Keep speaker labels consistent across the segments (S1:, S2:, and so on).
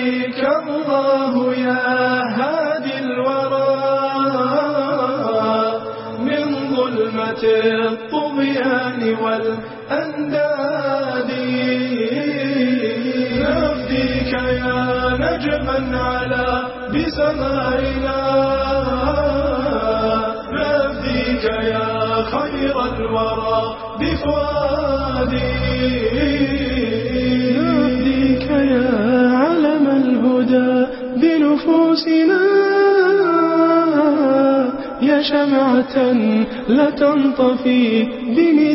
S1: يهديك الله يا هادي الورى. من ظلمة الطغيان والأنداد. نفديك يا نجما على بسمائنا. نفديك يا خير الورى بفؤادي. نفديك يا الهدى بنفوسنا. يا شمعة لا تنطفي بمدادي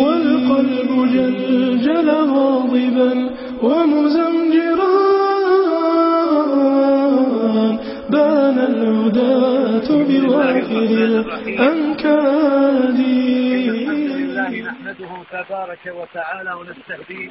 S1: والقلب جلجل غاضبا ومزمجرا. بان الهداة بواحد الأنكاد.
S2: الحمد لله نحمده تبارك وتعالى ونستهديه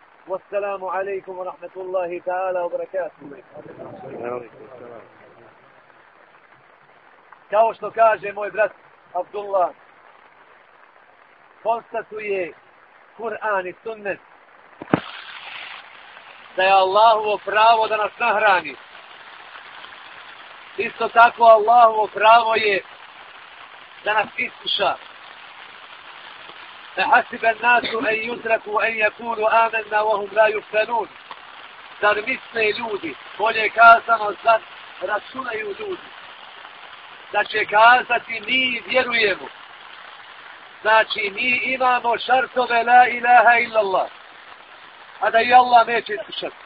S2: والسلام عليكم ورحمة الله تعالى وبركاته Kao što kaže moj brat Abdullah, konstatuje Kur'an i sunnet da je Allahovo pravo da nas nahrani. Isto tako Allahovo pravo je da nas iskuša. فحسب الناس أن يتركوا أن يقولوا آمنا وهم لا يفتنون zar misle ljudi, bolje kazano, zar računaju ljudi, da će kazati mi vjerujemo. Znači, mi imamo šartove la ilaha illallah, a da i Allah neće iskušati.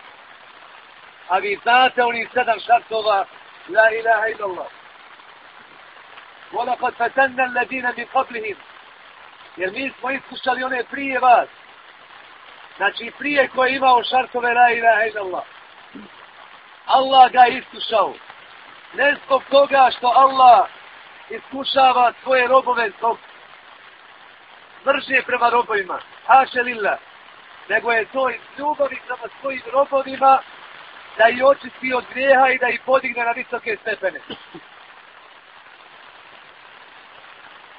S2: A vi znate oni sedam šartova la ilaha illallah. وَلَقَدْ فَتَنَّ الَّذِينَ مِنْ قَبْلِهِمْ Jer mi smo iskušali one prije vas. Znači prije koje je imao šartove la ilaha illallah. Allah ga je iskušao. Ne zbog toga što Allah iskušava svoje robove zbog mržnje prema robovima. Haše lilla. Nego je to iz ljubavi prema svojim robovima da ih očisti od grijeha i da ih podigne na visoke stepene.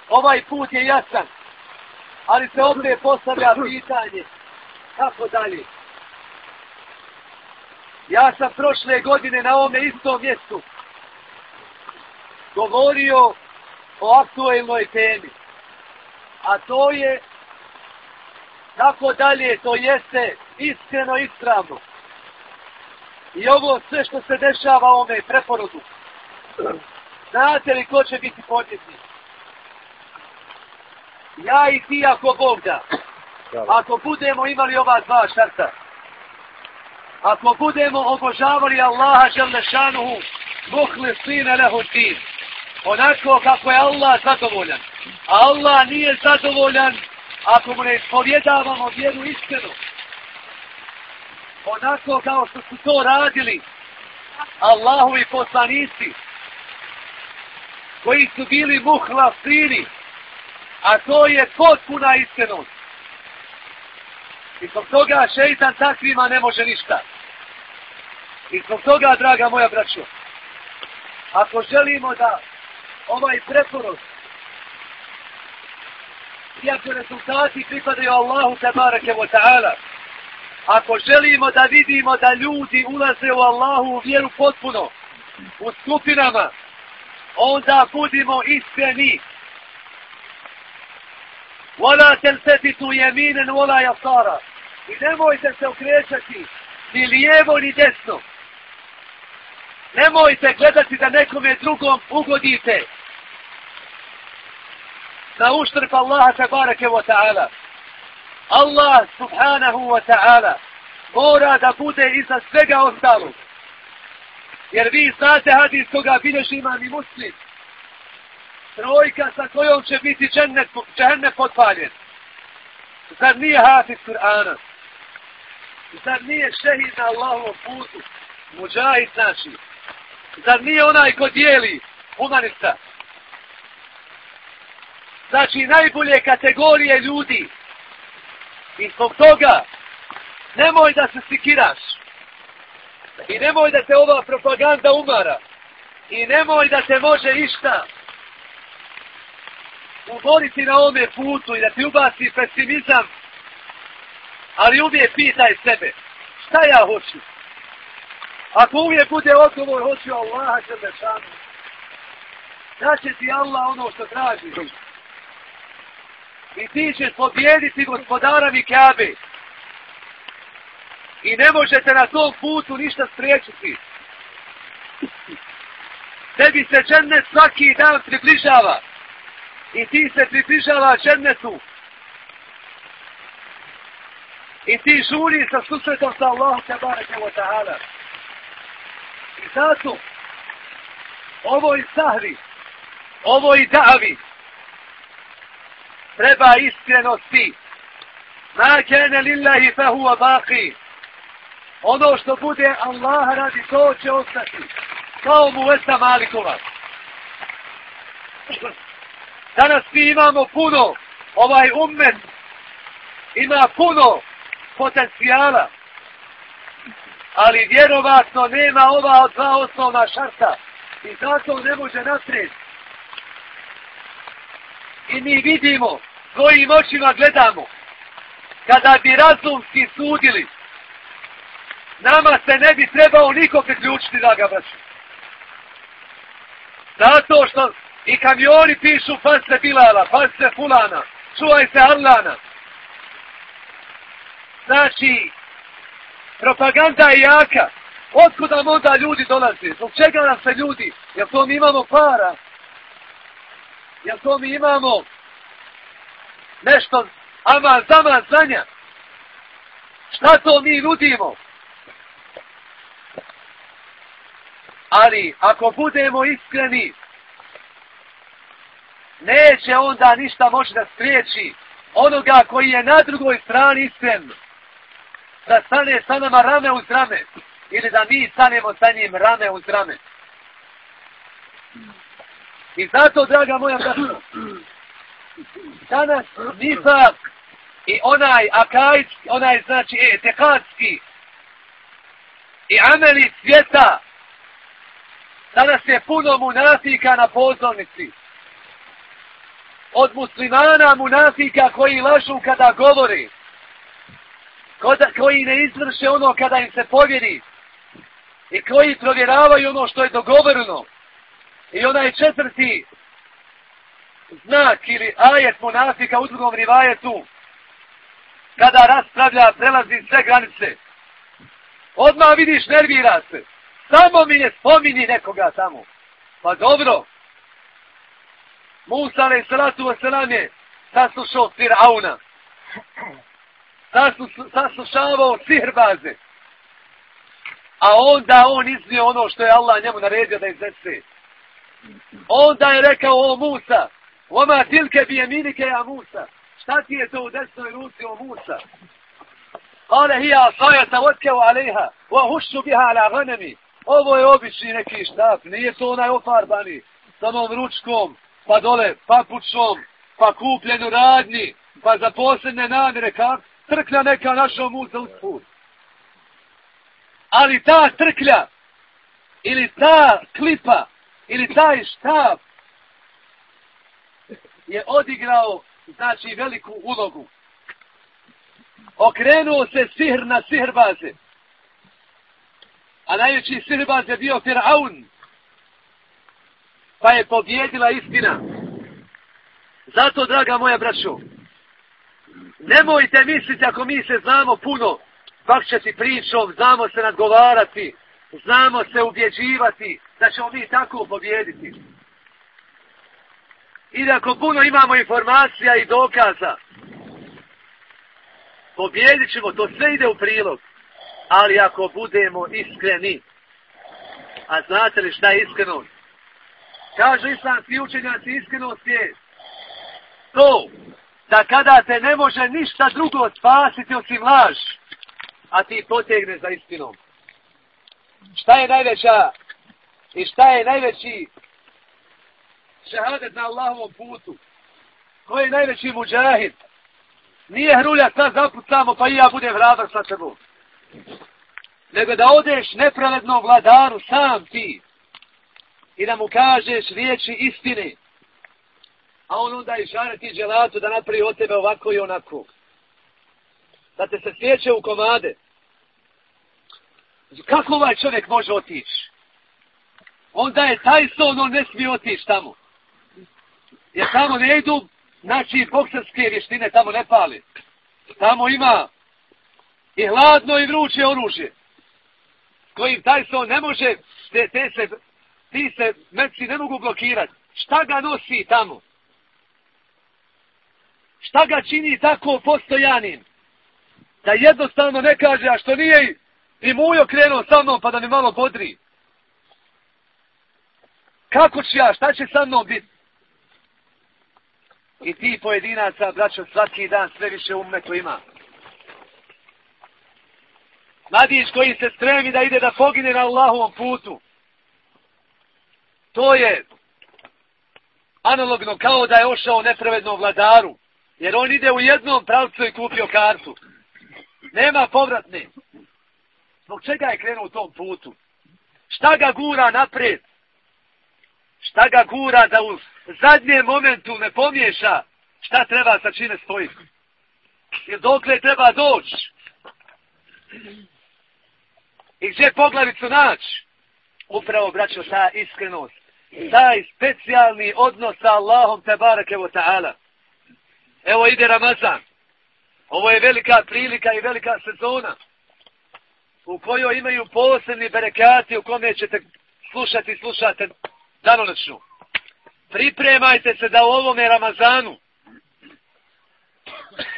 S2: Ovaj put je jasan, ali se ovdje postavlja pitanje kako dalje. Ja sam prošle godine na ovome istom mjestu govorio o aktuelnoj temi, a to je kako dalje to jeste iskreno ispravno. I ovo sve što se dešava ovome preporodu. Znate li ko će biti podjetnik? Ja i ti ako Bog da. Ako budemo imali ova dva šarta. Ako budemo obožavali Allaha želešanuhu muhli sine lehu tin. Onako kako je Allah zadovoljan. A Allah nije zadovoljan ako mu ne ispovjedavamo vjeru iskreno. Onako kao što su to radili Allahovi poslanici koji su bili muhla sini a to je potpuna iskrenost. I zbog toga šeitan takvima ne može ništa. I zbog toga, draga moja braćo, ako želimo da ovaj preporod, iako rezultati pripadaju Allahu tabarake wa ta'ala, ako želimo da vidimo da ljudi ulaze u Allahu u vjeru potpuno, u skupinama, onda budimo iskreni. Wala telfetitu jeminen, wala jasara. I nemojte se okrećati ni lijevo ni desno. Nemojte gledati da nekome drugom ugodite. Na uštrb Allaha tabarake wa ta'ala. Allah subhanahu wa ta'ala mora da bude iza svega ostalog. Jer vi znate hadis koga bilježi imam i muslim. Trojka sa kojom će biti džennet, džennet potpaljen. Zar nije hafiz Kur'ana? Zar nije šehid na Allahovom putu? Muđahid znači. Zar nije onaj ko dijeli humanista? Znači najbolje kategorije ljudi. I zbog toga nemoj da se sikiraš. I nemoj da te ova propaganda umara. I nemoj da te može išta uboriti na ovome putu i da ti ubaci pesimizam. Ali uvijek pitaj sebe, šta ja hoću? Ako uvijek bude odgovor, hoću Allaha Đelešanu. me. Daće ti Allah ono što traži. I ti ćeš pobjediti gospodara Mikabe. I ne možete na tom putu ništa spriječiti. Tebi se džennet svaki dan približava. I ti se približava džennetu. I ti žuri sa susretom sa Allahom te bareke wa ta'ala. I zato ovo i sahvi, ovo i davi, treba iskrenosti. Ma kene lillahi fa huwa baqi. Ono što bude Allah radi, to će ostati. Kao mu Vesta Malikova. Danas mi imamo puno, ovaj ummet ima puno potencijala, ali vjerovatno nema ova dva osnovna šarta i zato ne može naprijed. I mi vidimo, svojim očima gledamo, kada bi razumski sudili, nama se ne bi trebao niko priključiti da ga vrši. Zato što i kamioni pišu pas se Bilala, pas se Fulana, čuvaj se Arlana. Znači, propaganda je jaka. Otkud nam onda ljudi dolaze? Zbog čega nam se ljudi? Jel to mi imamo para? Jel to mi imamo nešto ama zama znanja? Šta to mi nudimo? Ali, ako budemo iskreni, neće onda ništa moći da spriječi onoga koji je na drugoj strani iskren da stane sa nama rame uz rame ili da mi stanemo sa njim rame uz rame. I zato, draga moja braća, danas nifak i onaj akajski, onaj znači etekatski i ameli svijeta danas je puno munafika na pozornici od muslimana munafika koji lažu kada govori. Koji ne izvrše ono kada im se povjeri. I koji provjeravaju ono što je dogovoreno. I onaj četvrti znak ili ajet munafika u drugom rivajetu kada raspravlja prelazi sve granice. Odmah vidiš nervira se. Samo mi ne spomini nekoga tamo. Pa dobro Musa alaih salatu wasalam je saslušao Fir'auna. Saslušavao sihrbaze. A onda on iznio ono što je Allah njemu naredio da iznese. Onda je rekao o Musa, Oma tilke bi jeminike ja Musa. Šta ti je to u desnoj ruci o Musa? Kale hija saja sa alejha, wa hušu biha ala ghanemi. Ovo je obični neki štap, nije to onaj ofarbani, sa onom ručkom, pa dole pa pučom, pa kupljenu radnji, pa za posebne namere, kak, trklja neka naša muza uz put. Ali ta trklja, ili ta klipa, ili taj štab, je odigrao, znači, veliku ulogu. Okrenuo se sihr na sihrbaze. A najveći sirbaz je bio Firaun. Pa je pobjedila istina. Zato, draga moja braćo, nemojte misliti ako mi se znamo puno, bakćati pričom, znamo se nadgovarati, znamo se ubjeđivati, da ćemo mi tako pobjediti. I da ako puno imamo informacija i dokaza, pobjedit ćemo, to sve ide u prilog. Ali ako budemo iskreni, a znate li šta je iskrenost? Kažu islamski učenjaci, iskrenost je to da kada te ne može ništa drugo spasiti osim laž, a ti potegne za istinom. Šta je najveća i šta je najveći šehadet na Allahovom putu? Ko je najveći muđahid? Nije hrulja sad zapucamo pa i ja budem hrabar sa tebom. Nego da odeš nepravednom vladaru sam ti i da mu kažeš riječi istine. A on onda i šare ti dželatu da napravi od tebe ovako i onako. Da te se sjeće u komade. Kako ovaj čovjek može otići? Onda je taj son, on ne smije otići tamo. Jer tamo ne idu Znači, bokserske vještine tamo ne pali. Tamo ima i hladno i vruće oružje. Kojim taj son ne može, te, te se, ti se meci ne mogu blokirati. Šta ga nosi tamo? Šta ga čini tako postojanim? Da jednostavno ne kaže, a što nije i mujo krenuo sa mnom pa da mi malo bodri. Kako ću ja, šta će sa mnom biti? I ti pojedinaca, braćo, svaki dan sve više umetu ima. Mladić koji se stremi da ide da pogine na Allahovom putu. To je analogno kao da je ošao nepravednom vladaru. Jer on ide u jednom pravcu i kupio kartu. Nema povratne. Zbog čega je krenuo u tom putu? Šta ga gura napred? Šta ga gura da u zadnjem momentu ne pomiješa šta treba sa čine stoji. Jer dokle treba doći? I gdje poglavicu naći? Upravo, braćo, ta iskrenost. Taj specijalni odnos sa Allahom te barakevo ta'ala. Evo ide Ramazan. Ovo je velika prilika i velika sezona u kojoj imaju posebni berekati u kome ćete slušati i slušate danonoćnu pripremajte se da u ovome Ramazanu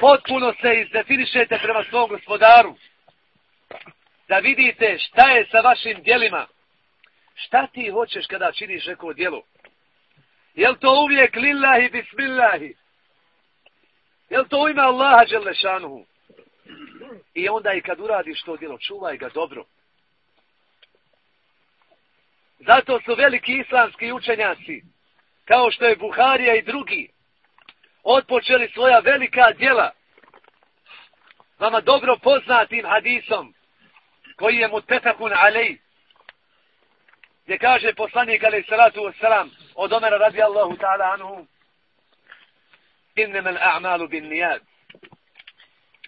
S2: potpuno se izdefinišete prema svom gospodaru. Da vidite šta je sa vašim dijelima. Šta ti hoćeš kada činiš neko djelo? Je to uvijek lillahi bismillahi? Je to ima Allaha Đelešanuhu? I onda i kad uradiš to djelo, čuvaj ga dobro. Zato su veliki islamski učenjaci kao što je Buharija i drugi, odpočeli svoja velika djela, vama dobro poznatim hadisom, koji je mu tefakun alej, gdje kaže poslanik alaih salatu wasalam, od Omera radi Allahu ta'ala anhu, innama l'a'malu bin nijad,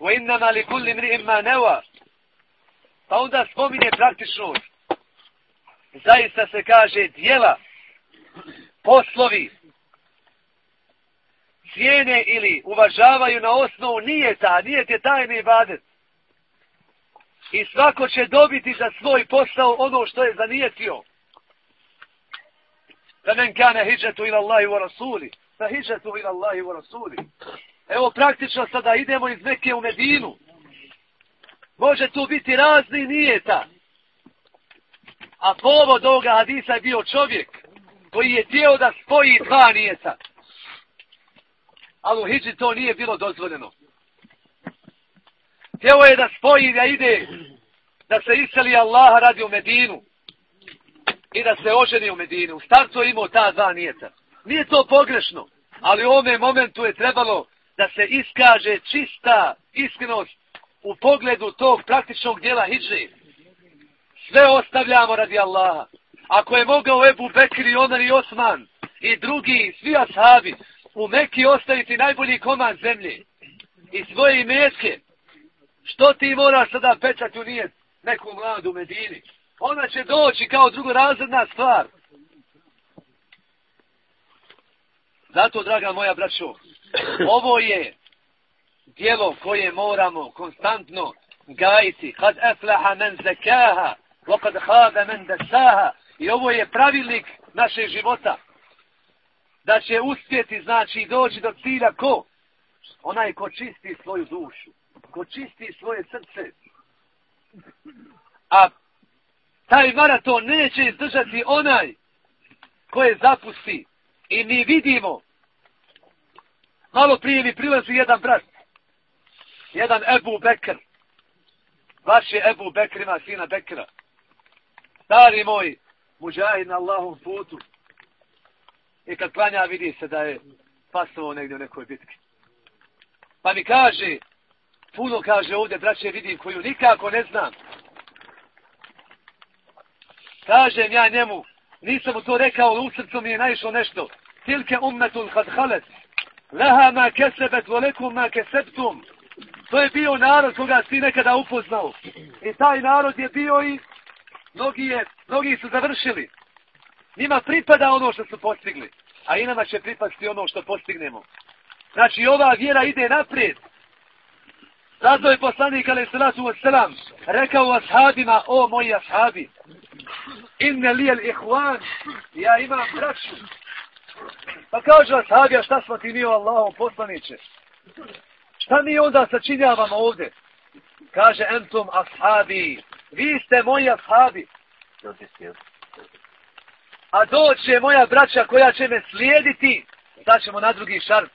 S2: wa innama li kulli mri'im ma neva, pa onda spominje praktičnost, zaista se kaže djela, poslovi cijene ili uvažavaju na osnovu nijeta, nijet je tajni ibadet. I svako će dobiti za svoj posao ono što je zanijetio. فمن كان kane إلى ila ورسوله wa rasuli. الله ورسوله ila wa rasuli. Evo praktično sada idemo iz Mekke u Medinu. Može tu biti razni nijeta. A povod ovoga hadisa je bio čovjek koji je tijelo da spoji dva nijeta. Ali u Hidži to nije bilo dozvoljeno. Tijelo je da spoji da ide, da se iseli Allaha radi u Medinu i da se oženi u Medinu. U startu je imao ta dva nijeta. Nije to pogrešno, ali u ovome momentu je trebalo da se iskaže čista iskrenost u pogledu tog praktičnog dijela hijđe. Sve ostavljamo radi Allaha. Ako je mogao Ebu Bekir i Omer i Osman i drugi, svi ashabi, u Mekki ostaviti najbolji komand zemlje i svoje imetke, što ti moraš sada pečati u nijet neku mladu Medini? Ona će doći kao drugorazredna stvar. Zato, draga moja braćo, ovo je dijelo koje moramo konstantno gajiti. Kad eflaha men zekaha, wakad hada men desaha. I ovo je pravilnik našeg života. Da će uspjeti, znači, doći do cilja ko? Onaj ko čisti svoju dušu. Ko čisti svoje srce. A taj maraton neće izdržati onaj koje zapusti. I mi vidimo, malo prije mi prilazi jedan brat, jedan Ebu Bekr, vaš je Ebu Bekr ima sina Bekra, stari moj, muđahid na Allahom putu, i kad klanja vidi se da je pasovo negdje u nekoj bitki. Pa mi kaže, puno kaže ovdje, braće, vidim koju nikako ne znam. Kažem ja njemu, nisam mu to rekao, u srcu mi je naišlo nešto. Tilke ummetun kad halet, leha ma kesebet, volekum ma kesebtum. To je bio narod koga si nekada upoznao. I taj narod je bio i mnogi, je, mnogi su završili. Njima pripada ono što su postigli. A i nama će pripasti ono što postignemo. Znači ova vjera ide naprijed. Zato je poslanik alaih salatu wasalam rekao ashabima, o moji ashabi, inne lijel ihvan, ja imam braću. Pa kaže ashabi, a šta smo ti mi o Allahom poslaniće? Šta mi onda sačinjavamo ovdje? Kaže entum ashabi, vi ste moji ashabi. A doće moja braća koja će me slijediti, daćemo na drugi šart.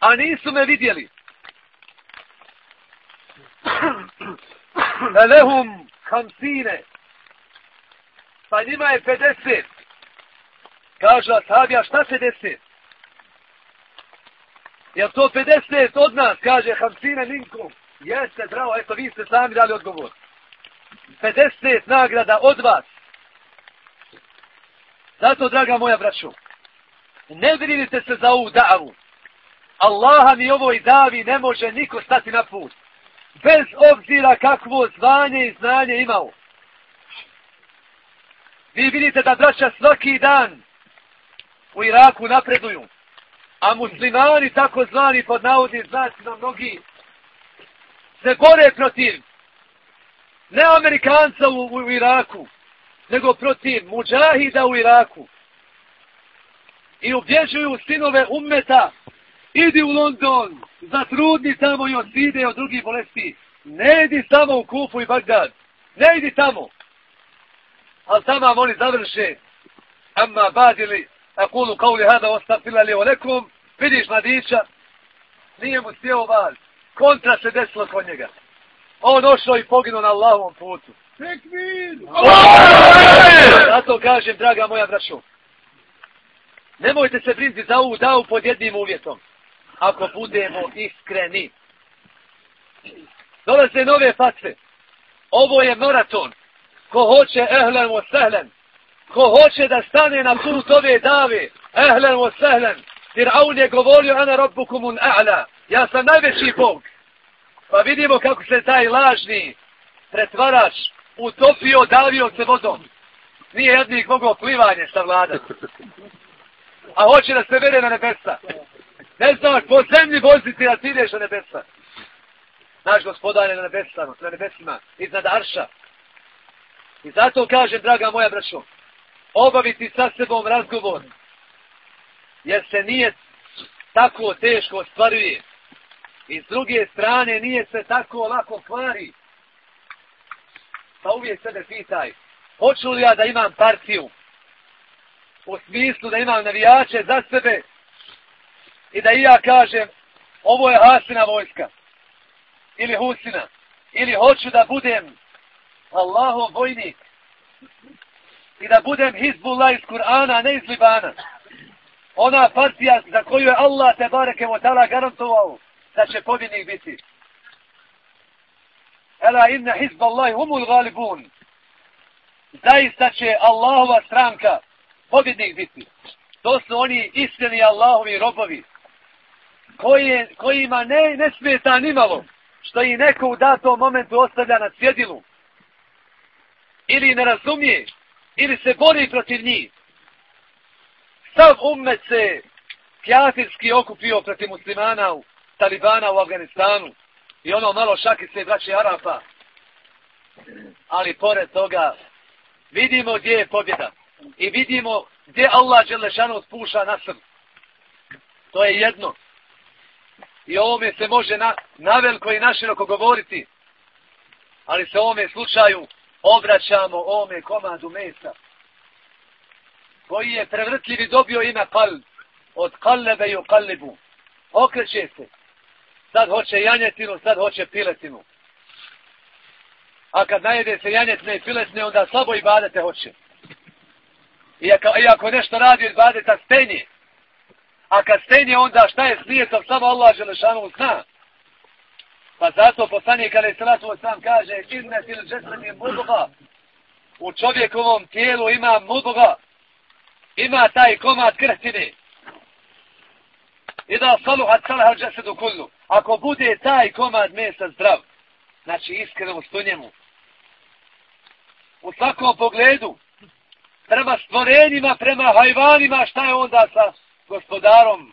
S2: A nisu me vidjeli. Lehum hamsine, Pa njima je 50. Kaže Ashabija, šta šta 50? Je to 50 od nas, kaže Hamsine Minkum. Jeste, bravo, eto, vi ste sami dali odgovor. 50 nagrada od vas. Zato, draga moja braćo, ne brinite se za ovu davu. Allaha mi ovoj davi ne može niko stati na put. Bez obzira kakvo zvanje i znanje imao. Vi vidite da braća svaki dan u Iraku napreduju. A muslimani, tako zvani pod navodnim znacima mnogi, se bore protiv ne Amerikanca u, u Iraku, nego protiv muđahida u Iraku. I ubježuju sinove ummeta, idi u London, zatrudni tamo i osvide od drugih bolesti. Ne idi samo u Kufu i Bagdad. Ne idi tamo. Ali tamo oni završe. Amma badili, akulu kauli hada ostafila li olekum, vidiš mladića, nije mu stijel vas. Kontra se desilo kod njega. On ošao i poginuo na Allahovom putu. Zato kažem, draga moja braćo, nemojte se brinti za ovu davu pod jednim uvjetom. Ako budemo iskreni. Dolaze nove fatve. Ovo je maraton. Ko hoće ehlen o sehlen. Ko hoće da stane na put ove dave. Ehlen o sehlen. Fir'aun je govorio ana rabbukumun a'la. Ja sam najveći bog. Pa vidimo kako se taj lažni pretvarač utopio, davio se vodom. Nije jednih mogao plivanje sa vlada. A hoće da se vede na nebesa. Ne znaš, po zemlji voziti, a ti ideš na nebesa. Naš gospodar je na nebesama, na nebesima, iznad Arša. I zato kažem, draga moja braćo, obaviti sa sebom razgovor, jer se nije tako teško ostvaruje. I s druge strane nije se tako lako kvari. Pa uvijek sebe pitaj, hoću li ja da imam partiju? U smislu da imam navijače za sebe i da i ja kažem, ovo je Hasina vojska. Ili Husina. Ili hoću da budem Allahov vojnik. I da budem Hizbullah iz Kur'ana, ne iz Libana ona partija za koju je Allah te bareke mu garantovao da će pobjednik biti. Ela inna Hizballahi humul galibun. zaista će Allahova stranka pobjednik biti. To su oni iskreni Allahovi robovi, koji, kojima ne, ne smeta nimalo, što i neko u datom momentu ostavlja na cjedilu, ili ne razumije, ili se bori protiv njih. Sav umet se kjafirski okupio protiv muslimana u Talibana u Afganistanu i ono malo šaki se braće Arapa. Ali pored toga vidimo gdje je pobjeda i vidimo gdje Allah Đelešanu spuša na srb. To je jedno. I ovome se može na, na veliko i naširoko govoriti. Ali se ovome slučaju obraćamo ome komadu mesa. Koji je prevrtljivi dobio ime kalb. Od kallebe i u kallibu. Okreće se. Sad hoće janjetinu, sad hoće piletinu. A kad najede se janjetne i piletne, onda slabo i badete hoće. ako ako nešto radi od badeta stenje. A kad stenje, onda šta je snijetom, samo Allah Želešanu zna. Pa zato poslanik Ali Salatu sam kaže, izne fil džesmeti mudga. U čovjekovom tijelu ima mudga. Ima taj komad krhtine. I da saluhat salaha džesedu kullu. Ako bude taj komad mesa zdrav, znači iskrenost u njemu, u svakom pogledu, prema stvorenjima, prema hajvanima, šta je onda sa gospodarom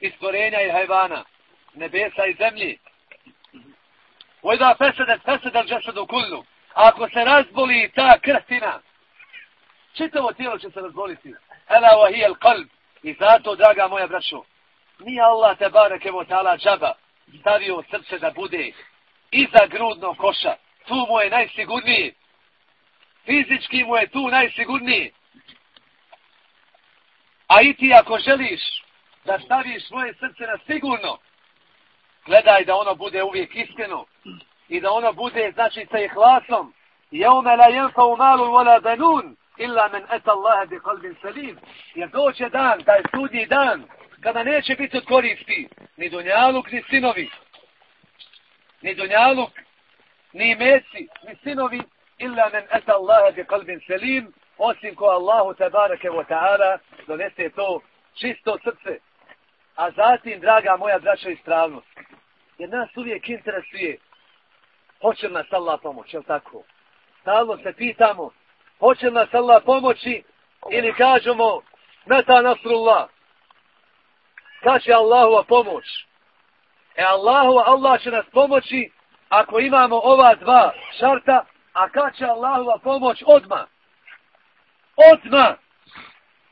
S2: i stvorenja i hajvana, nebesa i zemlji. Ojda pesede, pesede džesedu kullu. Ako se razboli ta krstina, čitavo tijelo će se razboliti. Ela wahijel kalb. I zato, draga moja braćo, nije Allah te bareke vo ta'ala džaba stavio srce da bude iza grudnog koša. Tu mu je najsigurniji. Fizički mu je tu najsigurniji. A i ti ako želiš da staviš svoje srce na sigurno, gledaj da ono bude uvijek iskreno i da ono bude, znači, sa ihlasom. Jeume la jenfa u malu vola benun, illa men et Allah bi kalbin salim. Jer doće dan, taj sudnji dan, kada neće biti od koristi ni Dunjaluk, ni sinovi. Ni Dunjaluk, ni meci, ni sinovi, illa men eta Allahe bi kalbin selim, osim ko Allahu tabarake wa ta'ala donese to čisto srce. A zatim, draga moja braća i stravnost, jer nas uvijek interesuje, hoće li nas Allah pomoći, jel tako? Stalno se pitamo, hoće li nas Allah pomoći, ili kažemo, meta nasrullah, kad će Allahova pomoć? E Allahova, Allah će nas pomoći ako imamo ova dva šarta, a kad će Allahova pomoć odma? Odma!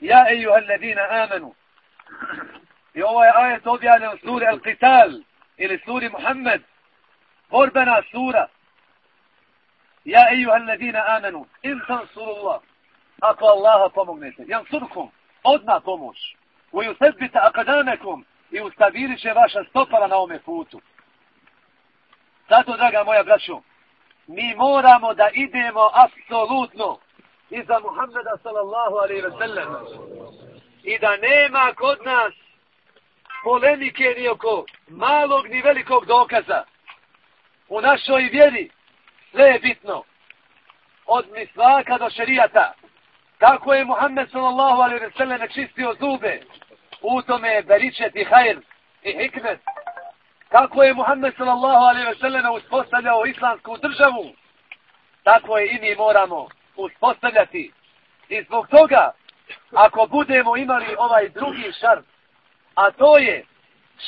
S2: Ja ejuha ledina amenu. I ovaj ajet objavljen u suri Al-Qital ili suri Muhammed. Borbena sura. Ja ejuhal ladina amenu. In san surullah. Ako Allaha pomognete. Jan surkom. Odna pomoć. Koji usredbite akadamekom. I ustavirit će vaša stopala na ome putu. Zato, draga moja braćo, mi moramo da idemo apsolutno iza Muhammeda sallallahu alaihi ve sellem. I da nema kod nas polemike ni oko malog ni velikog dokaza. U našoj vjeri sve je bitno. Od mislaka do šerijata. Kako je Muhammed sallallahu alaihi ve sellem čistio zube. U tome je beričet i hajr i hikmet. Kako je Muhammed sallallahu alaihi ve sellem uspostavljao islamsku državu, tako je i mi moramo uspostavljati. I zbog toga, ako budemo imali ovaj drugi šart, a to je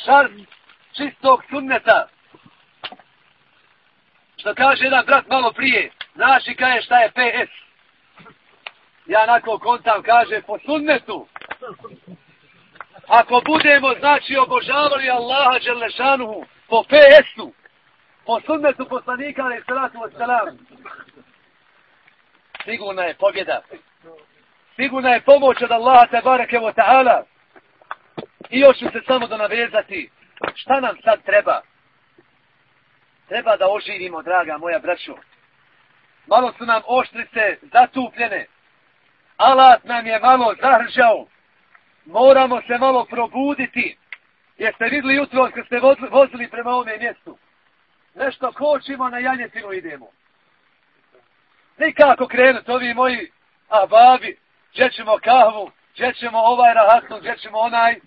S2: šarm čistog sunneta, što kaže jedan brat malo prije, znaš i kaže šta je PS. Ja nakon kontam kaže po sunnetu. Ako budemo, znači, obožavali Allaha Đelešanuhu po PS-u, po sunnetu poslanika, ali salatu wa salam, sigurna je pobjeda. Sigurna je pomoć od Allaha te bareke wa ta'ala. I još ću se samo da navezati. Šta nam sad treba? Treba da oživimo, draga moja braćo. Malo su nam oštrice zatupljene. Alat nam je malo zahržao moramo se malo probuditi. Jeste vidli jutro kad ste vozili prema ovome mjestu? Nešto kočimo, na janjetinu idemo. Nikako krenuti, ovi moji, a babi, gdje ćemo kahvu, gdje ćemo ovaj rahatnu, gdje ćemo onaj.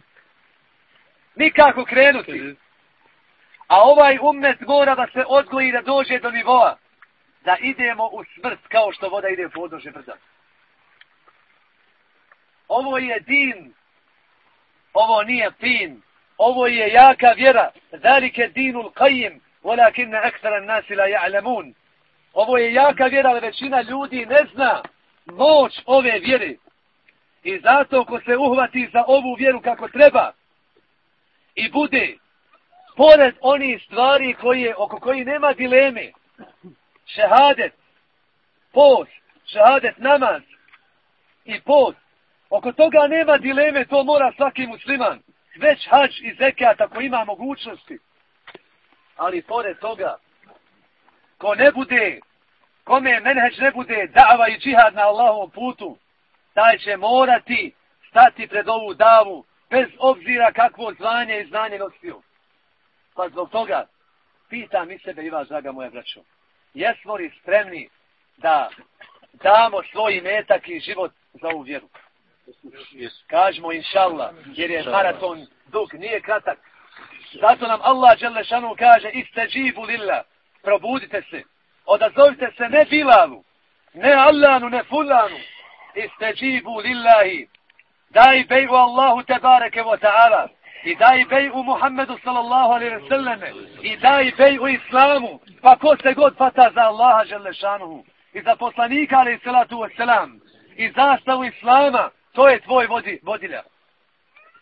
S2: Nikako krenuti. A ovaj umet mora da se odgoji da dođe do nivoa. Da idemo u smrt kao što voda ide u podnože brda. Ovo je din. Ovo nije fin. Ovo je jaka vjera. Zalike dinul qajim. Walakinna aksara nasi la ja'lamun. Ovo je jaka vjera, ali većina ljudi ne zna moć ove vjere. I zato ko se uhvati za ovu vjeru kako treba i bude pored oni stvari koje, oko koji nema dileme, šehadet, post, šehadet namaz i post, oko toga nema dileme, to mora svaki musliman, već hač i zekat ako ima mogućnosti. Ali pored toga, ko ne bude, kome menheđ ne bude dava i džihad na Allahovom putu, taj će morati stati pred ovu davu, bez obzira kakvo zvanje i znanje nosio. Pa zbog toga, pitam i sebe i vas, draga moja braćo, jesmo li spremni da damo svoj metak i život za ovu vjeru? Kažemo inša jer je maraton dug, nije kratak. Zato nam Allah Đelešanu kaže, iste dživu lilla, probudite se, odazovite se ne Bilalu, ne Allahnu, ne Fulanu, iste dživu lillahi, daj beju Allahu tebareke wa ta'ala, i daj beju Muhammedu sallallahu alaihi wa sallam, i daj beju Islamu, pa ko se god pata za Allaha želešanuhu i za poslanika alaihi salatu wa salam, i zastavu Islama, to je tvoj vodi, vodilja.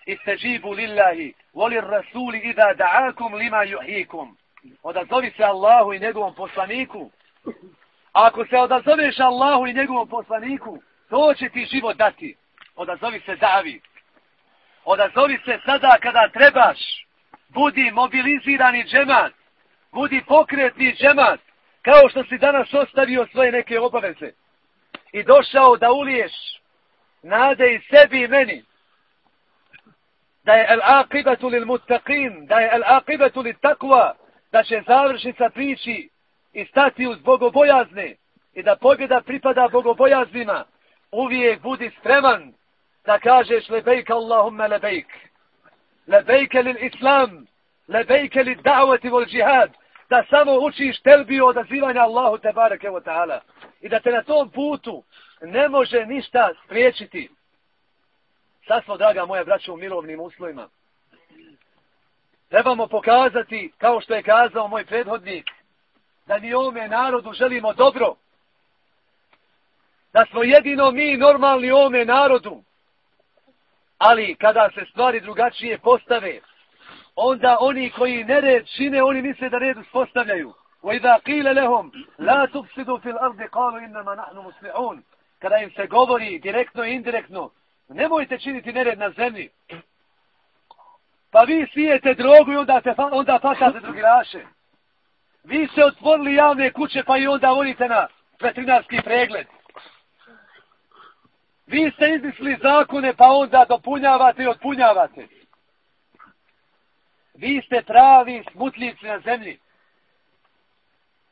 S2: Isteđibu lillahi, voli rasuli ida da'akum lima juhikum. Odazovi se Allahu i njegovom poslaniku. Ako se odazoveš Allahu i njegovom poslaniku, to će ti život dati. Odazovi se davi. Odazovi se sada kada trebaš. Budi mobilizirani džemat. Budi pokretni džemat. Kao što si danas ostavio svoje neke obaveze. I došao da uliješ nade i sebi i meni. Da je al-aqibatu lil muttaqin, da je al-aqibatu lil taqwa, da će završnica priči i stati uz bogobojazne i da pobjeda pripada bogobojaznima. Uvijek budi spreman da kažeš lebejk Allahumma lebejk. Lebejke lil islam, lebejke lil da'vati vol džihad, da samo učiš telbiju odazivanja Allahu te bareke wa ta'ala. I da te na tom putu ne može ništa spriječiti. Sad smo, draga moja braća, u mirovnim uslovima. Trebamo pokazati, kao što je kazao moj prethodnik, da mi ovome narodu želimo dobro. Da smo jedino mi normalni ovome narodu. Ali kada se stvari drugačije postave, onda oni koji nered čine, oni misle da red uspostavljaju. وَإِذَا قِيلَ لَهُمْ لَا تُفْسِدُوا فِي الْأَرْضِ قَالُوا إِنَّمَا نَحْنُ مُسْلِعُونَ Kada im se govori direktno i indirektno, nemojte činiti nered na zemlji. Pa vi svijete drogu i onda, te, onda patate drugi raše. Vi ste otvorili javne kuće pa i onda volite na veterinarski pregled. Vi ste izmislili zakone pa onda dopunjavate i otpunjavate. Vi ste pravi smutljivci na zemlji.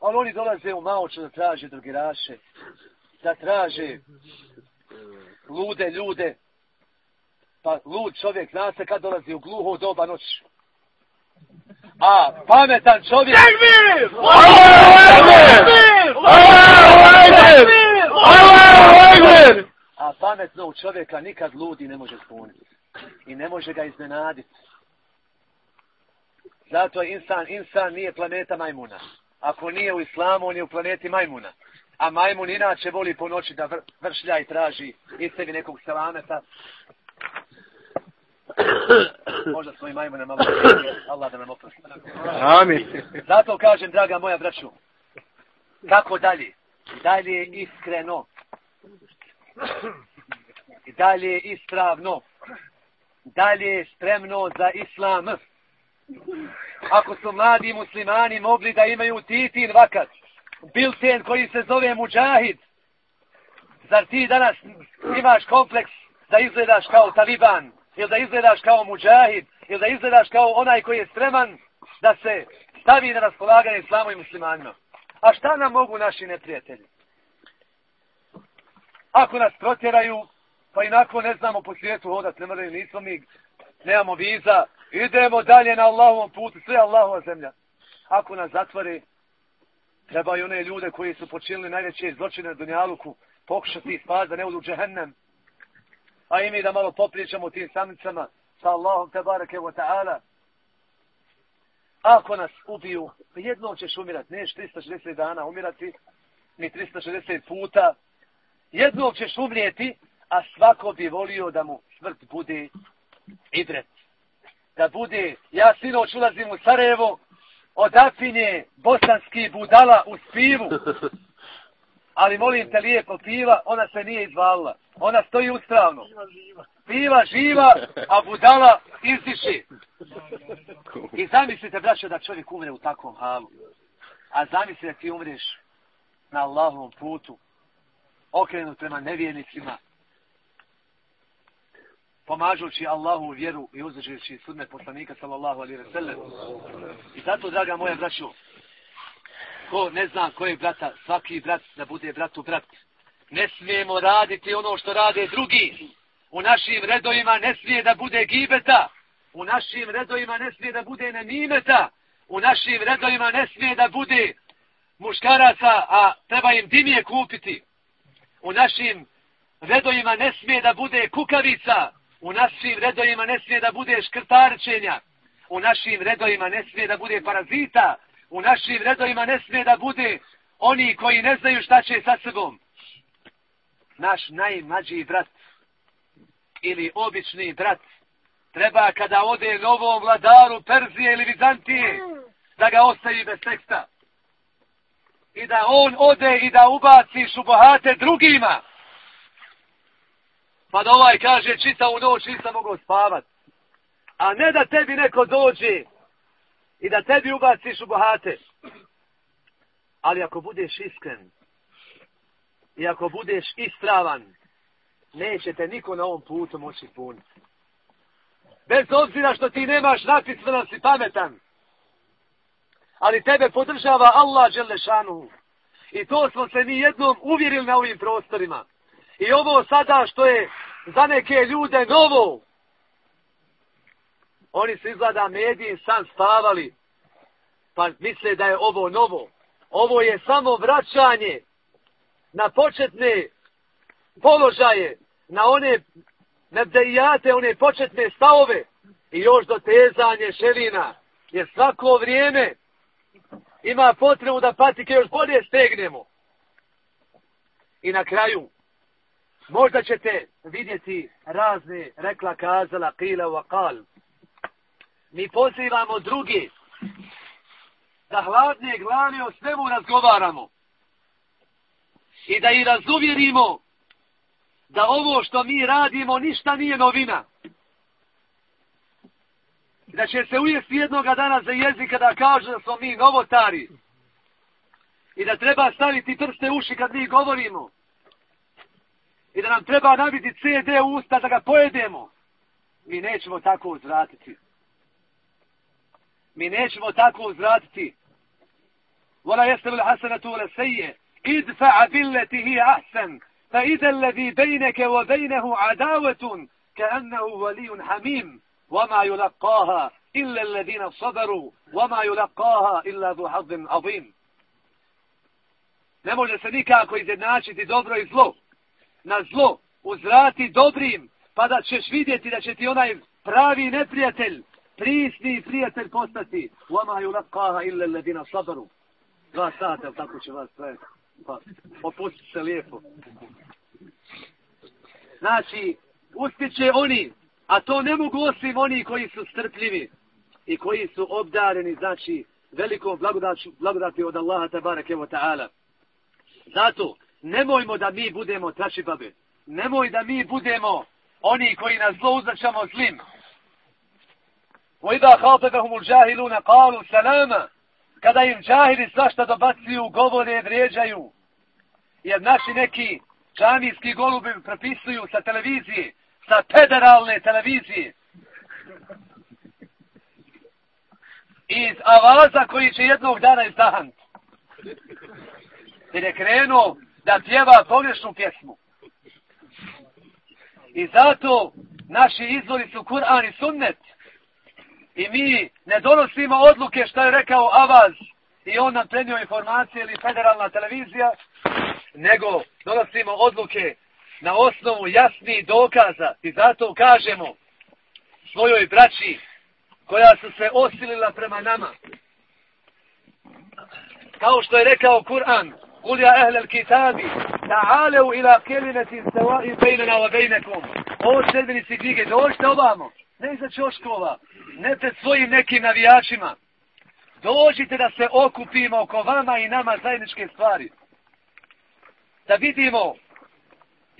S2: Ali oni dolaze u maoče da traže drugiraše, da traže lude ljude. Pa lud čovjek zna se kad dolazi u gluho doba noć. A pametan čovjek... Tekbir! A pametnog čovjeka nikad ludi ne može spuniti. I ne može ga iznenaditi. Zato je insan, insan nije planeta majmuna. Ako nije u islamu, on je u planeti majmuna. A majmun inače voli po noći da vršlja i traži i sebi nekog salameta. Možda svojim majmunem malo Allah da nam oprosti.
S3: Amin.
S2: Zato kažem, draga moja braću, kako dalje? Dalje iskreno. Dalje ispravno. Dalje spremno za islam. Ako su mladi muslimani mogli da imaju titin vakat, bilten koji se zove muđahid, zar ti danas imaš kompleks da izgledaš kao taliban, ili da izgledaš kao muđahid, ili da izgledaš kao onaj koji je spreman da se stavi na raspolaganje islamu i muslimanima. A šta nam mogu naši neprijatelji? Ako nas protjeraju, pa inako ne znamo po svijetu hodat, ne moraju, nismo mi, nemamo viza, idemo dalje na Allahovom putu, sve Allahova zemlja. Ako nas zatvore, treba i one ljude koji su počinili najveće zločine na Dunjaluku, pokušati spaz da ne udu džehennem. A i mi da malo popričamo tim samicama sa Allahom te barake wa ta'ala. Ako nas ubiju, jednom ćeš umirat, neš 360 dana umirati, ni 360 puta. Jednom ćeš umrijeti, a svako bi volio da mu smrt bude idret. Da bude, ja sinoć ulazim u Sarajevo, odapinje bosanski budala u spivu. Ali molim te lijepo piva, ona se nije izvalila. Ona stoji ustravno. Piva živa, a budala izdiši. I zamislite, braćo, da čovjek umre u takvom halu. A zamislite da ti umreš na Allahovom putu, okrenut prema nevjernicima, pomažući Allahu vjeru i uzdržujući sudne poslanika sallallahu alaihi wa sallam. I zato, draga moja braćo, ko ne zna kojeg brata, svaki brat da bude bratu brat. Ne smijemo raditi ono što rade drugi. U našim redovima ne smije da bude gibeta. U našim redovima ne smije da bude nemimeta. U našim redovima ne smije da bude muškaraca, a treba im dimije kupiti. U našim redovima ne smije da bude kukavica. U našim redovima ne smije da bude škrtarčenja. U našim redovima ne smije da bude parazita. U našim redovima ne smije da bude oni koji ne znaju šta će sa sobom. Naš najmlađi brat ili obični brat treba kada ode novom vladaru Perzije ili Vizantije da ga ostavi bez teksta. I da on ode i da ubaci šubohate drugima. Pa da ovaj kaže čita u noć nisam mogao spavat. A ne da tebi neko dođe i da tebi ubaci šubohate. Ali ako budeš iskren i ako budeš istravan, neće te niko na ovom putu moći puniti. Bez obzira što ti nemaš napismeno si pametan. Ali tebe podržava Allah Đelešanu. I to smo se mi jednom uvjerili na ovim prostorima. I ovo sada što je za neke ljude novo, oni su izgleda mediji sam spavali, pa misle da je ovo novo. Ovo je samo vraćanje na početne položaje, na one nebdejate, one početne stavove i još dotezanje šelina. Jer svako vrijeme ima potrebu da patike još bolje stegnemo. I na kraju, možda ćete vidjeti razne rekla kazala, kila wa kal. Mi pozivamo drugi da hladne glane o svemu razgovaramo. I da i razuvjerimo da ovo što mi radimo ništa nije novina. I da će se ujesti jednoga dana za jezika da kaže da smo mi novotari i da treba staviti prste uši kad mi govorimo i da nam treba nabiti CD u usta da ga pojedemo, mi nećemo tako uzvratiti. Mi nećemo tako uzvratiti. Vola jeste vila hasana tu seje, idfa abille ti hi ahsan, fa ide levi bejneke o bejnehu adavetun, ka anna u valijun hamim. وما يلقاها إلا الذين صبروا وما يلقاها إلا ذو حظ عظيم Ne može se nikako izjednačiti dobro i zlo. Na zlo uzrati dobrim, pa da ćeš vidjeti da će ti onaj pravi neprijatelj, prisni prijatelj postati. Vama ju lakaha illa ledina sabaru. Dva sata, tako će vas trajati. Pa, opustite se lijepo. Znači, uspjeće oni, a to ne mogu osim oni koji su strpljivi i koji su obdareni, znači, velikom blagodati od Allaha tabarake wa ta'ala. Zato, nemojmo da mi budemo traši babe. Nemoj da mi budemo oni koji nas zlo uznačamo zlim. وَإِذَا خَاطَبَهُمُ الْجَاهِلُونَ قَالُوا سَلَامًا Kada im džahili svašta dobacuju, govore, vrijeđaju. Jer naši neki džamijski golubi propisuju sa televizije, sa federalne televizije. Iz avaza koji će jednog dana izdahant. Jer je krenuo da pjeva pogrešnu pjesmu. I zato naši izvori su Kur'an i sunnet. I mi ne donosimo odluke što je rekao Avaz i on nam prenio informacije ili federalna televizija, nego donosimo odluke na osnovu jasnih dokaza i zato kažemo svojoj braći koja su se osilila prema nama. Kao što je rekao Kur'an, Ulja ehlel kitabi, ta'aleu ila kelinetin sewa i bejnena wa bejnekom. O sredbenici knjige, dođite ovamo, ne iza čoškova, ne pred svojim nekim navijačima. Dođite da se okupimo oko vama i nama zajedničke stvari. Da vidimo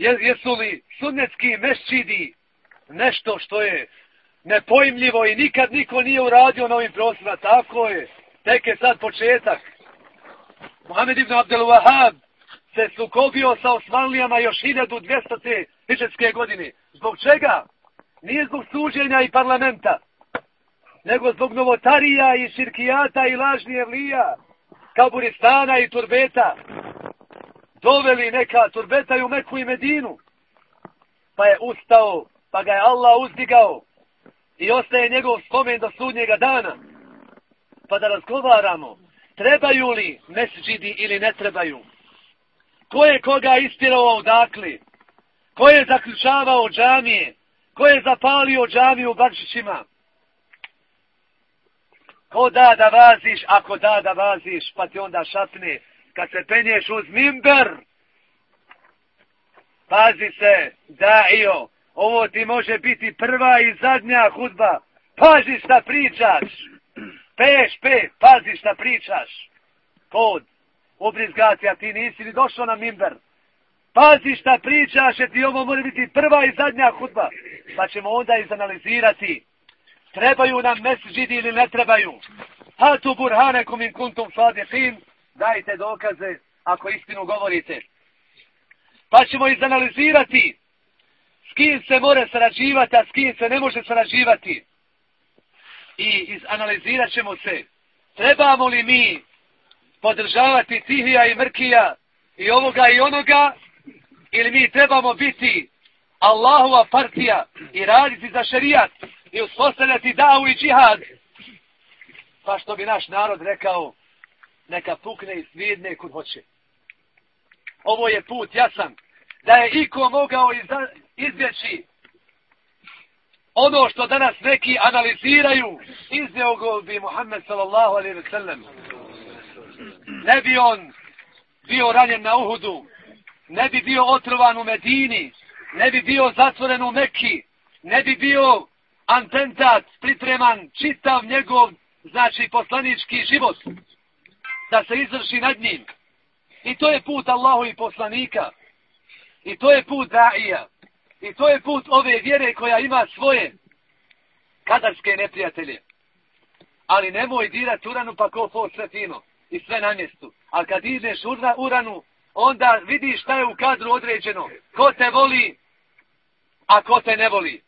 S2: jesu li sunnetski mešćidi nešto što je nepojmljivo i nikad niko nije uradio na ovim prostorima. Tako je. Tek je sad početak. Mohamed ibn Abdel Wahab se sukobio sa Osmanlijama još 1200. hiđetske godine. Zbog čega? Nije zbog suđenja i parlamenta, nego zbog novotarija i širkijata i lažnije vlija, kaburistana i turbeta. Doveli neka turbeta i u Meku i Medinu. Pa je ustao, pa ga je Allah uzdigao i ostaje njegov spomen do sudnjega dana. Pa da razgovaramo, trebaju li mesđidi ili ne trebaju? Ko je koga istirao odakli? Ko je zaključavao džamije? Ko je zapalio džamiju u Bakšićima? Ko da da vaziš, ako da da vaziš, pa ti onda šapne, kad se penješ uz mimber, pazi se, da io, ovo ti može biti prva i zadnja hudba, pazi šta pričaš, peš, pe, pazi šta pričaš, kod, obrizgacija, ti nisi ni došao na mimber, pazi šta pričaš, jer ti ovo može biti prva i zadnja hudba, pa ćemo onda izanalizirati, trebaju nam mesđidi ili ne trebaju, ha tu burhanekum in kuntum sadiqin, dajte dokaze ako istinu govorite. Pa ćemo izanalizirati s kim se more sarađivati, a s kim se ne može sarađivati. I izanalizirat ćemo se, trebamo li mi podržavati Tihija i Mrkija i ovoga i onoga, ili mi trebamo biti Allahova partija i raditi za šerijat i uspostavljati davu i džihad. Pa što bi naš narod rekao, neka pukne i svidne kud hoće. Ovo je put jasan, da je iko mogao izbjeći ono što danas neki analiziraju, izveo go bi Muhammed sallallahu alaihi wa sallam. Ne bi on bio ranjen na Uhudu, ne bi bio otrovan u Medini, ne bi bio zatvoren u Mekki, ne bi bio antentat pripreman čitav njegov, znači poslanički život da se izvrši nad njim. I to je put Allahu i poslanika. I to je put Da'ija. I to je put ove vjere koja ima svoje kadarske neprijatelje. Ali nemoj dirati uranu pa ko po sve fino. I sve na mjestu. Ali kad ideš uranu, onda vidiš šta je u kadru određeno. Ko te voli, a ko te ne voli.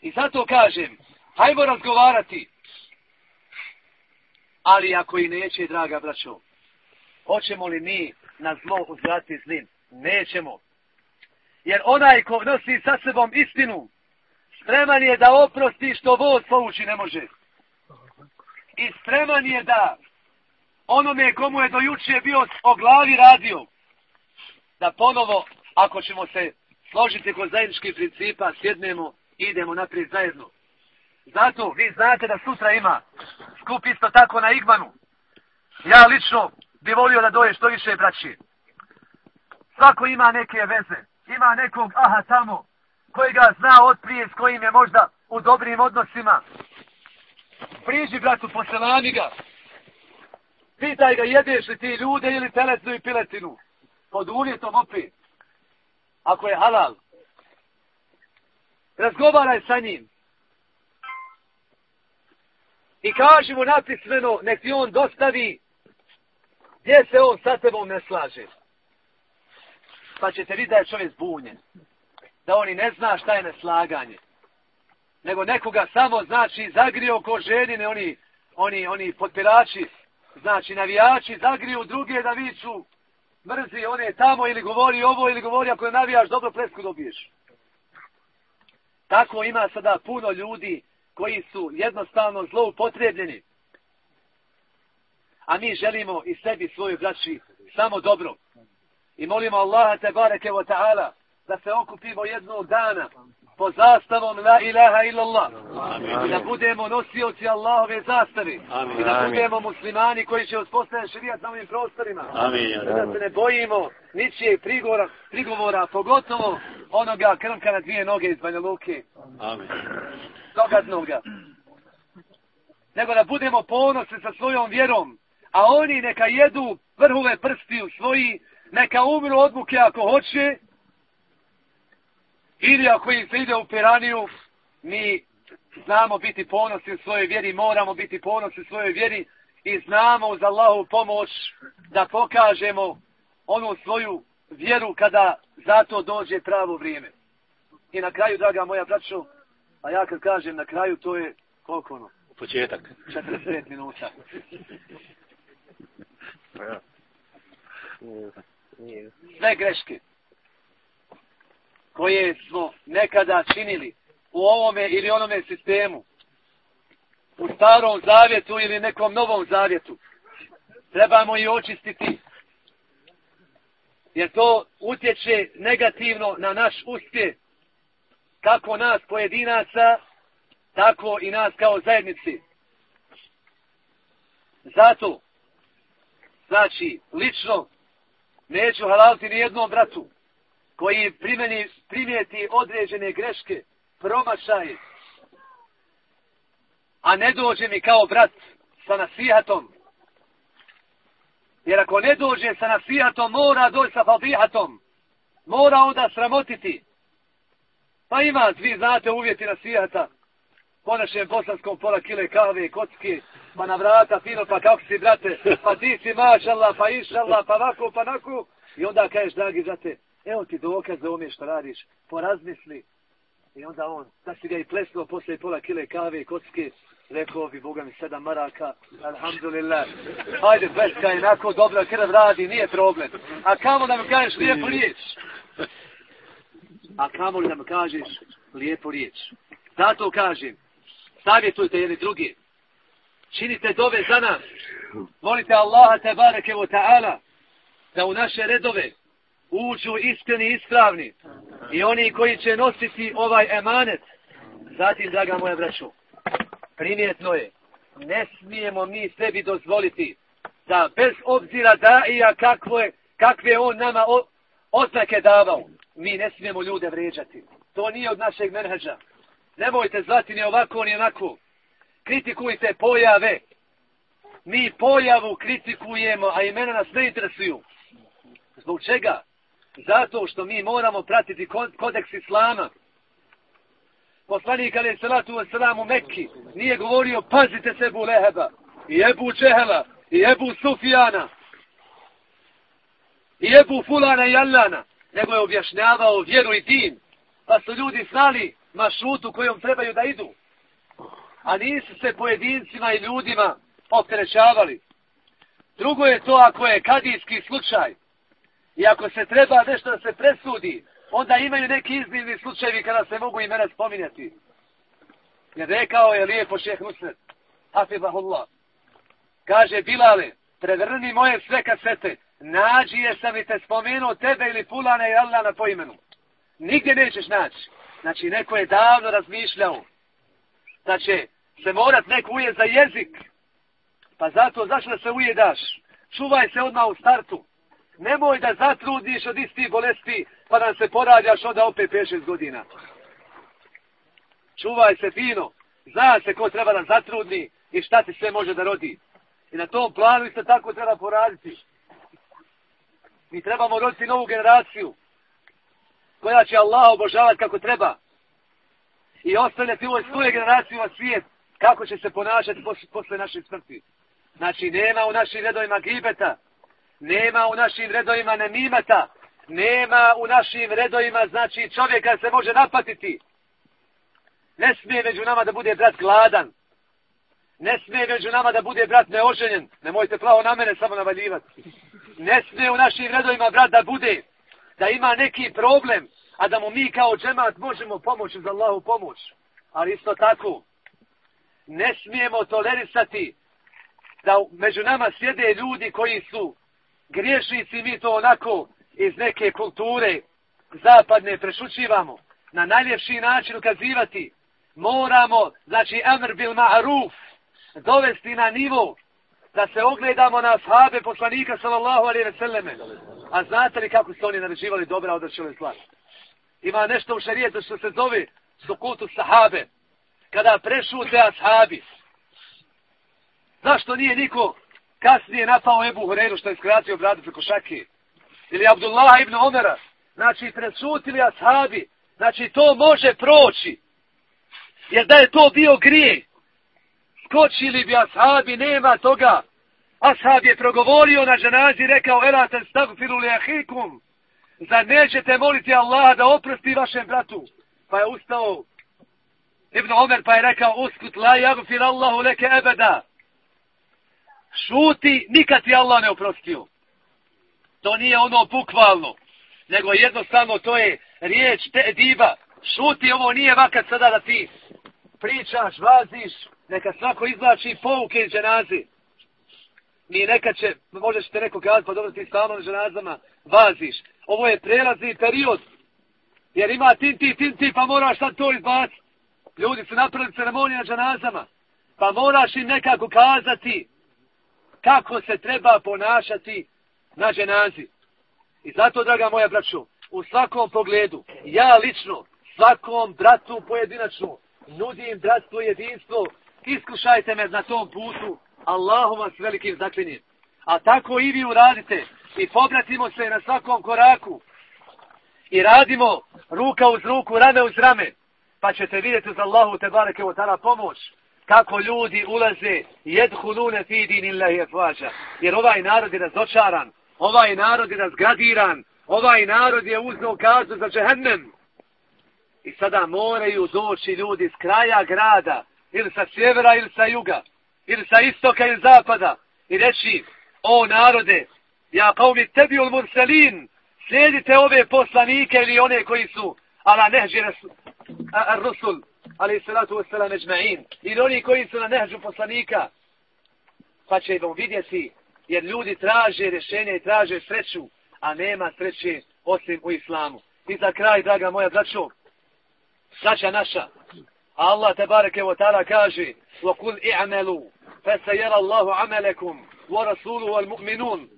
S2: I zato kažem, hajmo razgovarati ali ako i neće, draga braćo, hoćemo li mi na zlo uzvratiti zlim? Nećemo. Jer onaj ko nosi sa sebom istinu, spreman je da oprosti što voz povući ne može. I spreman je da onome komu je dojuče bio o glavi radio, da ponovo, ako ćemo se složiti kod zajedničkih principa, sjednemo i idemo naprijed zajedno. Zato vi znate da sutra ima skup isto tako na Igmanu. Ja lično bi volio da doje što više braći. Svako ima neke veze. Ima nekog aha tamo koji ga zna od prije s kojim je možda u dobrim odnosima. Priđi bratu, poselani ga. Pitaj ga jedeš li ti ljude ili teletnu i piletinu. Pod uvjetom opet. Ako je halal. Razgovaraj sa njim i kaži mu napismeno, nek ti on dostavi gdje se on sa tebom ne slaže. Pa ćete vidjeti da je čovjek zbunjen. Da oni ne zna šta je neslaganje. Nego nekoga samo znači zagrio ko ženine, oni, oni, oni potpirači, znači navijači, zagriju druge da viču mrzi je tamo ili govori ovo ili govori ako je navijaš dobro plesku dobiješ. Tako ima sada puno ljudi koji su jednostavno zloupotrebljeni. A mi želimo i sebi svoju braći samo dobro. I molimo Allaha te bareke wa ta'ala da se okupimo jednog dana po zastavom la ilaha illallah. Amin. I da budemo nosioci Allahove zastave. Amin. I da budemo muslimani koji će uspostaviti širijat na ovim prostorima. Amin. I da se ne bojimo ničije prigovora, prigovora, pogotovo onoga krmka na dvije noge iz Banja Luke. Amin. Dogadnoga. Nego da budemo ponosni sa svojom vjerom. A oni neka jedu vrhove prsti u svoji, neka umru od muke ako hoće, Ili ako im se ide u piraniju, mi znamo biti ponosni u svojoj vjeri, moramo biti ponosni u svojoj vjeri i znamo uz Allahu pomoć da pokažemo onu svoju vjeru kada za to dođe pravo vrijeme. I na kraju, draga moja braćo, a ja kad kažem na kraju, to je koliko ono?
S3: U početak.
S2: 45 minuta. Sve greške koje smo nekada činili u ovome ili onome sistemu, u starom zavjetu ili nekom novom zavjetu, trebamo i očistiti. Jer to utječe negativno na naš uspjeh, kako nas pojedinaca, tako i nas kao zajednici. Zato, znači, lično, neću halaliti ni jednom bratu, koji primeni, primijeti određene greške, promašaje, a ne dođe mi kao brat sa nasihatom. Jer ako ne dođe sa nasihatom, mora doći sa fadihatom. Mora onda sramotiti. Pa ima, vi znate uvjeti nasihata. Po našem bosanskom pola kile kave, kocke, pa na vrata, fino, pa kako si, brate, pa ti si mašallah, pa išallah, pa vako, pa nako. I onda kažeš, dragi, brate, evo ti dokaz za ome što radiš, porazmisli. I onda on, da si ga i plesnuo posle pola kile kave i kocke, rekao bi, Boga mi, sedam maraka, alhamdulillah. Hajde, pleska je nako dobra krv radi, nije problem. A kamo da mi kažeš lijepo riječ? A kamo li da mi kažeš lijepo riječ? Zato kažem, savjetujte jedni drugi. Činite dove za nas. Molite Allaha te bareke ta'ala da u naše redove uđu iskreni ispravni i oni koji će nositi ovaj emanet. Zatim, draga moja braću, primjetno je, ne smijemo mi sebi dozvoliti da bez obzira da i ja kakve, kakve on nama o, oznake davao, mi ne smijemo ljude vređati. To nije od našeg menheđa. Nemojte zvati ni ovako ni onako. Kritikujte pojave. Mi pojavu kritikujemo, a imena nas ne interesuju. Zbog čega? Zato što mi moramo pratiti kodeks Islama. Poslanik Ali Salatu Wasalam u Mekki nije govorio pazite se Ebu Leheba i Ebu Čehela i Ebu Sufijana i Ebu Fulana i Allana nego je objašnjavao vjeru i din pa su ljudi znali mašutu kojom trebaju da idu a nisu se pojedincima i ljudima opterećavali. Drugo je to ako je kadijski slučaj I ako se treba nešto da se presudi, onda imaju neki iznimni slučajevi kada se mogu imena spominjati. Jer rekao je lijepo šeh Nusret, hafibahullah, kaže Bilale, prevrni moje sve kasete, nađi je sam i te spomenuo tebe ili fulane i Allah na poimenu. Nigdje nećeš naći. Znači, neko je davno razmišljao da će se morat neko uje za jezik. Pa zato, zašto se ujedaš? Čuvaj se odmah u startu nemoj da zatrudiš od istih bolesti, pa nam se porađaš onda opet 5-6 godina. Čuvaj se fino, zna se ko treba da zatrudni i šta ti sve može da rodi. I na tom planu isto tako treba poraditi. Mi trebamo roditi novu generaciju, koja će Allah obožavati kako treba. I ostavljati ovoj svoje generaciju na svijet, kako će se ponašati posle, posle naše smrti. Znači, nema u našim redovima gibeta, nema u našim redovima nemimata, nema u našim redovima, znači čovjeka se može napatiti. Ne smije među nama da bude brat gladan. Ne smije među nama da bude brat neoženjen. Nemojte plavo na mene samo navaljivati. Ne smije u našim redovima, brat, da bude, da ima neki problem, a da mu mi kao džemat možemo pomoći za Allahu pomoć. Ali isto tako, ne smijemo tolerisati da među nama sjede ljudi koji su griješnici, mi to onako iz neke kulture zapadne prešućivamo. Na najljepši način ukazivati moramo, znači, amr bil ma'ruf, dovesti na nivo da se ogledamo na ashabe poslanika sallallahu alaihi ve selleme. A znate li kako su oni naređivali dobra odrećile zla? Ima nešto u šarijetu što se zove sukutu sahabe. Kada prešute ashabi. Zašto nije niko kasnije napao Ebu Horeru što je skratio bradu preko šake? Ili Abdullah ibn Omera. Znači, presutili ashabi. Znači, to može proći. Jer da je to bio grije, skočili bi ashabi, nema toga. Ashab je progovorio na ženazi, rekao, elate stagfiru li ahikum. Zar nećete moliti Allaha da oprosti vašem bratu? Pa je ustao Ibn Omer pa je rekao, uskut la jagfir Allahu leke ebeda. Šuti, nikad ti Allah ne oprostio. To nije ono bukvalno, nego jednostavno to je riječ te diba. Šuti, ovo nije vakat sada da ti pričaš, vaziš, neka svako izlači pouke iz dženazi. Mi neka će, možeš te neko kazati, pa dobro ti stalno na dženazama vaziš. Ovo je prelazni period, jer ima tin ti, tin ti, pa moraš sad to izbaciti. Ljudi su napravili ceremonije na dženazama, pa moraš im nekako kazati kako se treba ponašati na dženazi. I zato, draga moja braćo, u svakom pogledu, ja lično, svakom bratu pojedinačno, nudim bratstvo i jedinstvo, iskušajte me na tom putu, Allahu vas velikim zaklinjem. A tako i vi uradite i pobratimo se na svakom koraku i radimo ruka uz ruku, rame uz rame, pa ćete vidjeti za Allahu te bareke od tada pomoć kako ljudi ulaze jedhulune fi din illahi. Jer ovaj narod je razočaran, ovaj narod je razgradiran, ovaj narod je uznao kazu za džehennem. I sada moraju doći ljudi s kraja grada, ili sa sjevera, ili sa juga, ili sa istoka, ili zapada, i reći, o narode, ja kao mi tebi ul murselin, slijedite ove poslanike ili one koji su, ala nehđi rusul, ali salatu wassalam ejma'in, ili oni koji su na nehađu poslanika, pa će vam vidjeti, jer ljudi traže rješenje i traže sreću, a nema sreće osim u islamu. I za kraj, draga moja, braćo, sreća naša, Allah te bareke wa ta'ala kaže, وَقُلْ Allahu 'amalakum wa rasuluhu wal mu'minun."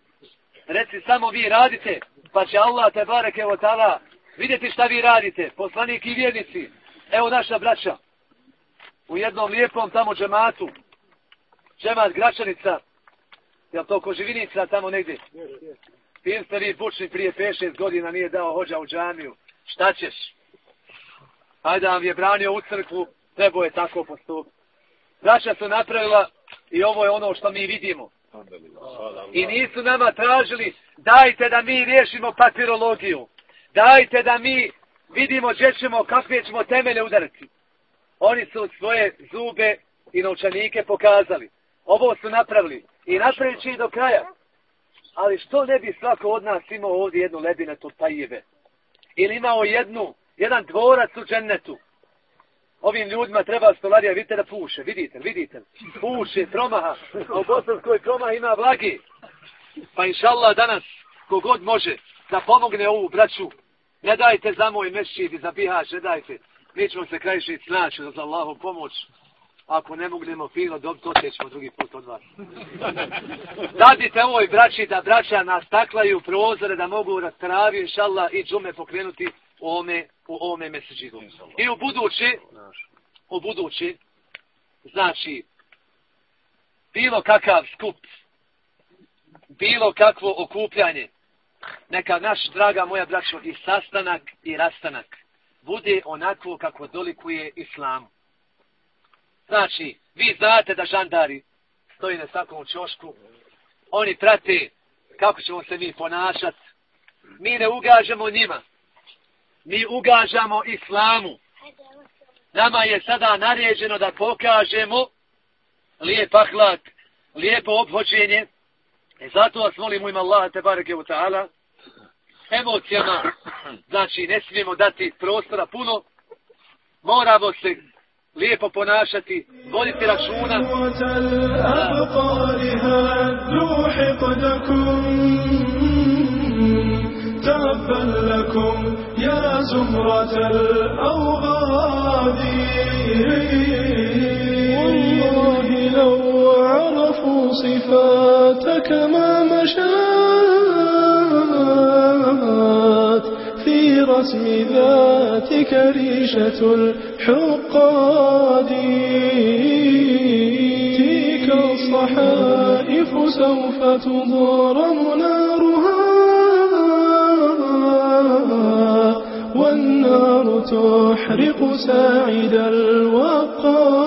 S2: Reci samo vi radite, pa će Allah te bareke wa ta'ala vidjeti šta vi radite, poslanik i vjernici, Evo naša braća, u jednom lijepom tamo džematu, džemat Gračanica, je to Koživinica tamo negdje? Tim ste vi bučni prije 5-6 godina nije dao hođa u džamiju. Šta ćeš? Ajde vam je branio u crkvu, trebao je tako postup. Braća su napravila i ovo je ono što mi vidimo. I nisu nama tražili, dajte da mi riješimo papirologiju. Dajte da mi vidimo gdje ćemo, kakve ćemo temelje udariti. Oni su svoje zube i novčanike pokazali. Ovo su napravili. I napravit će i do kraja. Ali što ne bi svako od nas imao ovdje jednu lebinetu tajjeve? Ili imao jednu, jedan dvorac u džennetu? Ovim ljudima treba stolarija, vidite da puše, vidite, vidite. Puše, promaha. A u Bosanskoj promaha ima vlagi. Pa inšallah danas, kogod može, da pomogne ovu braću, ne dajte za moj mešćid i za bihač, ne dajte. Mi ćemo se krajišiti snaći za Allahom pomoć. Ako ne mognemo fino dobiti, to ćemo drugi put od vas. Dadite ovoj braći da braća nastaklaju prozore da mogu rastravi, inšallah, i džume pokrenuti u ome, u ome meseđidu. I u budući, u budući, znači, bilo kakav skup, bilo kakvo okupljanje, neka naš, draga moja braćo, i sastanak i rastanak, bude onako kako dolikuje islamu. Znači, vi znate da žandari stoji na svakom čošku, oni prate kako ćemo se mi ponašati, mi ne ugažemo njima, mi ugažamo islamu. Nama je sada naređeno da pokažemo lijep ahlak, lijepo obhođenje
S1: E zato vas molim u ime Allaha te bareke u ta'ala, emocijama, znači ne smijemo dati prostora puno, moramo se lijepo ponašati, voditi računa. تبا لكم يا زمرة الأوغاد والله لو عرفوا صفاتك ما مشات في رسم ذاتك ريشة الحقاد. تلك الصحائف سوف تضرم نارها. والنار تحرق ساعد الوقار